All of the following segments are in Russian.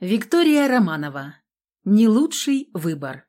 Виктория Романова. Не лучший выбор.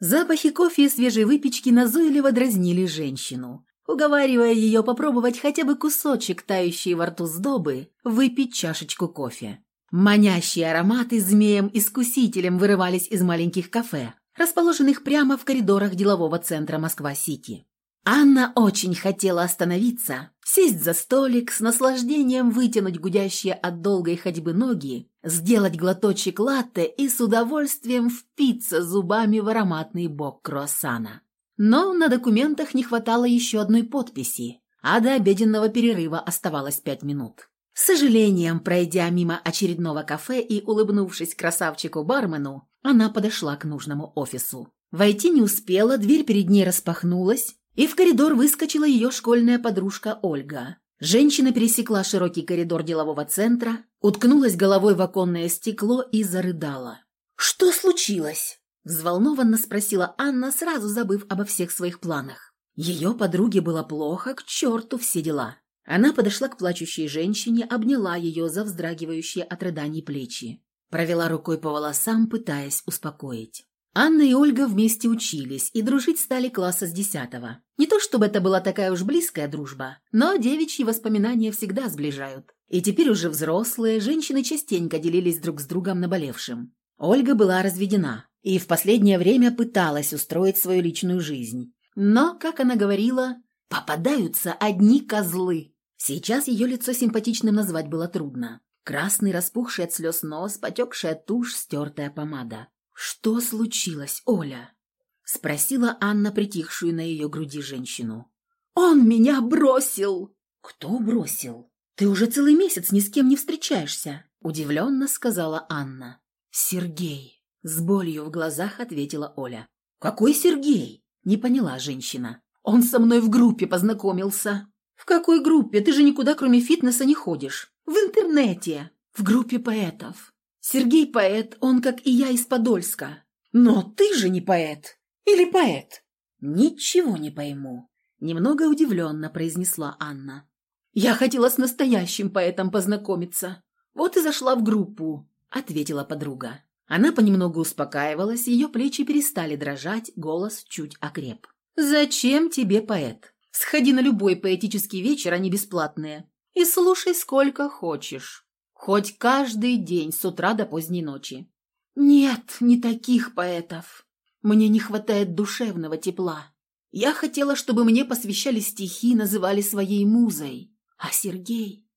Запахи кофе и свежей выпечки назойливо дразнили женщину, уговаривая ее попробовать хотя бы кусочек тающей во рту сдобы, выпить чашечку кофе. Манящие ароматы змеем-искусителем вырывались из маленьких кафе, расположенных прямо в коридорах делового центра Москва-Сити. Анна очень хотела остановиться, сесть за столик, с наслаждением вытянуть гудящие от долгой ходьбы ноги, сделать глоточек латте и с удовольствием впиться зубами в ароматный бок круассана. Но на документах не хватало еще одной подписи, а до обеденного перерыва оставалось пять минут. С сожалением, пройдя мимо очередного кафе и улыбнувшись красавчику-бармену, она подошла к нужному офису. Войти не успела, дверь перед ней распахнулась, и в коридор выскочила ее школьная подружка Ольга. Женщина пересекла широкий коридор делового центра, уткнулась головой в оконное стекло и зарыдала. «Что случилось?» – взволнованно спросила Анна, сразу забыв обо всех своих планах. Ее подруге было плохо, к черту все дела. Она подошла к плачущей женщине, обняла ее за вздрагивающие от рыданий плечи. Провела рукой по волосам, пытаясь успокоить. Анна и Ольга вместе учились и дружить стали класса с десятого. Не то чтобы это была такая уж близкая дружба, но девичьи воспоминания всегда сближают. И теперь уже взрослые, женщины частенько делились друг с другом наболевшим. Ольга была разведена и в последнее время пыталась устроить свою личную жизнь. Но, как она говорила, попадаются одни козлы. Сейчас ее лицо симпатичным назвать было трудно. Красный, распухший от слез нос, потекшая тушь, стертая помада. «Что случилось, Оля?» — спросила Анна, притихшую на ее груди женщину. «Он меня бросил!» «Кто бросил? Ты уже целый месяц ни с кем не встречаешься!» — удивленно сказала Анна. «Сергей!» — с болью в глазах ответила Оля. «Какой Сергей?» — не поняла женщина. «Он со мной в группе познакомился». «В какой группе? Ты же никуда, кроме фитнеса, не ходишь. В интернете. В группе поэтов. Сергей поэт, он, как и я, из Подольска. Но ты же не поэт. Или поэт? Ничего не пойму. Немного удивленно произнесла Анна. Я хотела с настоящим поэтом познакомиться. Вот и зашла в группу, ответила подруга. Она понемногу успокаивалась, ее плечи перестали дрожать, голос чуть окреп. «Зачем тебе поэт? Сходи на любой поэтический вечер, они бесплатные, и слушай сколько хочешь. Хоть каждый день с утра до поздней ночи. Нет, не таких поэтов. Мне не хватает душевного тепла. Я хотела, чтобы мне посвящали стихи, называли своей музой. А Сергей,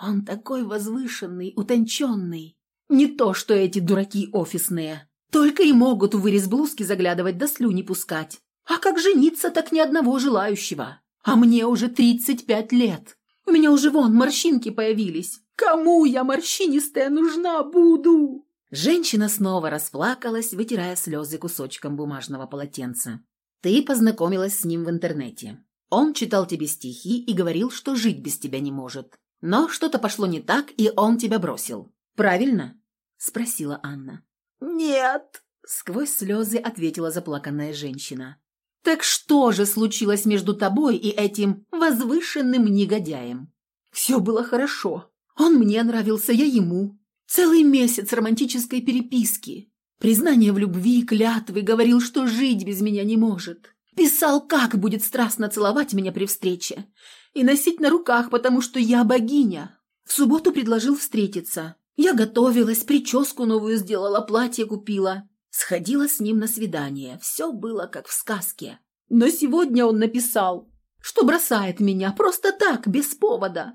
он такой возвышенный, утонченный. Не то, что эти дураки офисные. Только и могут в вырез блузки заглядывать да слюни пускать. А как жениться, так ни одного желающего. А мне уже тридцать пять лет. У меня уже вон морщинки появились. Кому я морщинистая нужна буду?» Женщина снова расплакалась, вытирая слезы кусочком бумажного полотенца. «Ты познакомилась с ним в интернете. Он читал тебе стихи и говорил, что жить без тебя не может. Но что-то пошло не так, и он тебя бросил. Правильно?» – спросила Анна. «Нет», – сквозь слезы ответила заплаканная женщина. «Так что же случилось между тобой и этим возвышенным негодяем?» «Все было хорошо. Он мне нравился, я ему. Целый месяц романтической переписки. Признание в любви, клятвы, говорил, что жить без меня не может. Писал, как будет страстно целовать меня при встрече. И носить на руках, потому что я богиня. В субботу предложил встретиться. Я готовилась, прическу новую сделала, платье купила. Сходила с ним на свидание. Все было как в сказке. Но сегодня он написал, что бросает меня просто так, без повода.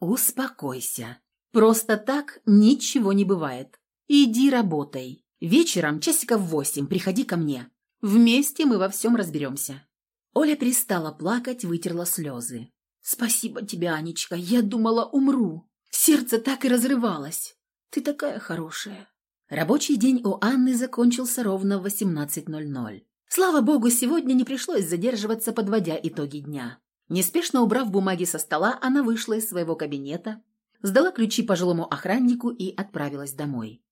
«Успокойся. Просто так ничего не бывает. Иди работай. Вечером, часиков восемь, приходи ко мне. Вместе мы во всем разберемся». Оля перестала плакать, вытерла слезы. «Спасибо тебе, Анечка. Я думала, умру. Сердце так и разрывалось. Ты такая хорошая». Рабочий день у Анны закончился ровно в 18.00. Слава богу, сегодня не пришлось задерживаться, подводя итоги дня. Неспешно убрав бумаги со стола, она вышла из своего кабинета, сдала ключи пожилому охраннику и отправилась домой.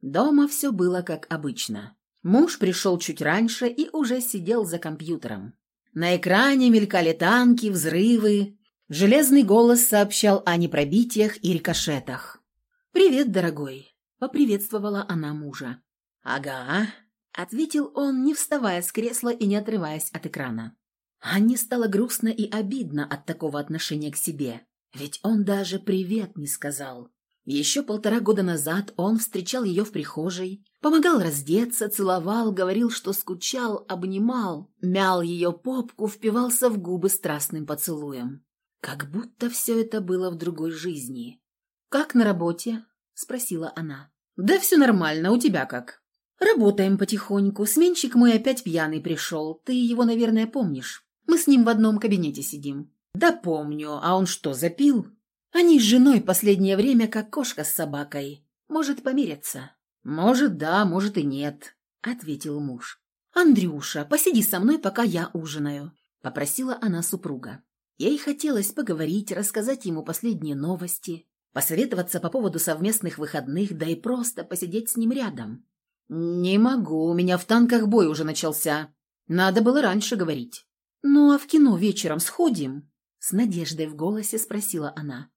Дома все было как обычно. Муж пришел чуть раньше и уже сидел за компьютером. На экране мелькали танки, взрывы. Железный голос сообщал о непробитиях и рикошетах. «Привет, дорогой. Поприветствовала она мужа. «Ага», — ответил он, не вставая с кресла и не отрываясь от экрана. Анне стало грустно и обидно от такого отношения к себе, ведь он даже «привет» не сказал. Еще полтора года назад он встречал ее в прихожей, помогал раздеться, целовал, говорил, что скучал, обнимал, мял ее попку, впивался в губы страстным поцелуем. Как будто все это было в другой жизни. «Как на работе?» – спросила она. «Да все нормально, у тебя как?» «Работаем потихоньку. Сменщик мой опять пьяный пришел. Ты его, наверное, помнишь. Мы с ним в одном кабинете сидим». «Да помню. А он что, запил?» Они с женой последнее время как кошка с собакой. Может, помирятся?» «Может, да, может и нет», — ответил муж. «Андрюша, посиди со мной, пока я ужинаю», — попросила она супруга. Ей хотелось поговорить, рассказать ему последние новости, посоветоваться по поводу совместных выходных, да и просто посидеть с ним рядом. «Не могу, у меня в танках бой уже начался. Надо было раньше говорить». «Ну а в кино вечером сходим?» С надеждой в голосе спросила она.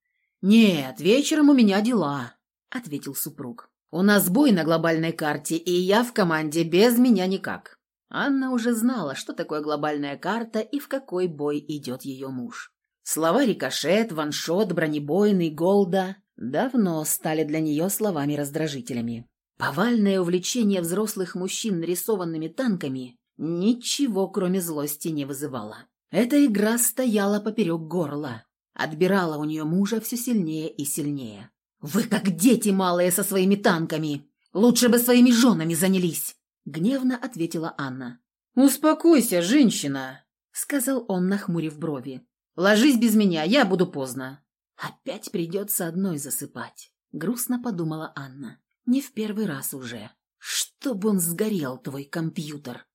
«Нет, вечером у меня дела», — ответил супруг. «У нас бой на глобальной карте, и я в команде, без меня никак». Анна уже знала, что такое глобальная карта и в какой бой идет ее муж. Слова «рикошет», «ваншот», «бронебойный», «голда» давно стали для нее словами-раздражителями. Повальное увлечение взрослых мужчин нарисованными танками ничего, кроме злости, не вызывало. Эта игра стояла поперек горла отбирала у нее мужа все сильнее и сильнее. «Вы как дети малые со своими танками! Лучше бы своими женами занялись!» Гневно ответила Анна. «Успокойся, женщина!» Сказал он, нахмурив брови. «Ложись без меня, я буду поздно». «Опять придется одной засыпать», — грустно подумала Анна. «Не в первый раз уже. Чтоб он сгорел, твой компьютер!»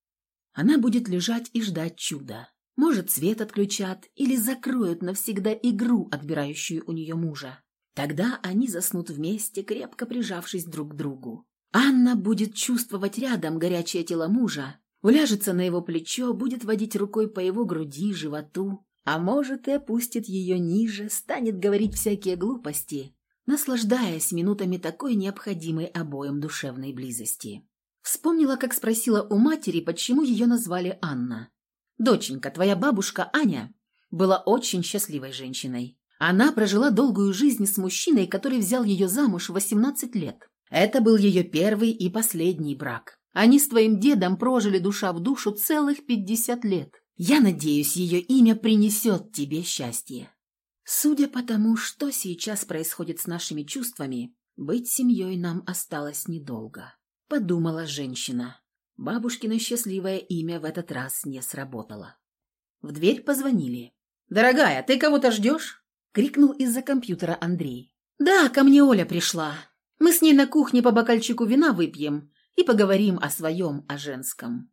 Она будет лежать и ждать чуда. Может, свет отключат или закроют навсегда игру, отбирающую у нее мужа. Тогда они заснут вместе, крепко прижавшись друг к другу. Анна будет чувствовать рядом горячее тело мужа, уляжется на его плечо, будет водить рукой по его груди, животу, а может и опустит ее ниже, станет говорить всякие глупости, наслаждаясь минутами такой необходимой обоим душевной близости. Вспомнила, как спросила у матери, почему ее назвали Анна. Доченька, твоя бабушка Аня была очень счастливой женщиной. Она прожила долгую жизнь с мужчиной, который взял ее замуж в 18 лет. Это был ее первый и последний брак. Они с твоим дедом прожили душа в душу целых 50 лет. Я надеюсь, ее имя принесет тебе счастье. Судя по тому, что сейчас происходит с нашими чувствами, быть семьей нам осталось недолго, подумала женщина. Бабушкино счастливое имя в этот раз не сработало. В дверь позвонили. «Дорогая, ты кого-то ждешь?» — крикнул из-за компьютера Андрей. «Да, ко мне Оля пришла. Мы с ней на кухне по бокальчику вина выпьем и поговорим о своем, о женском».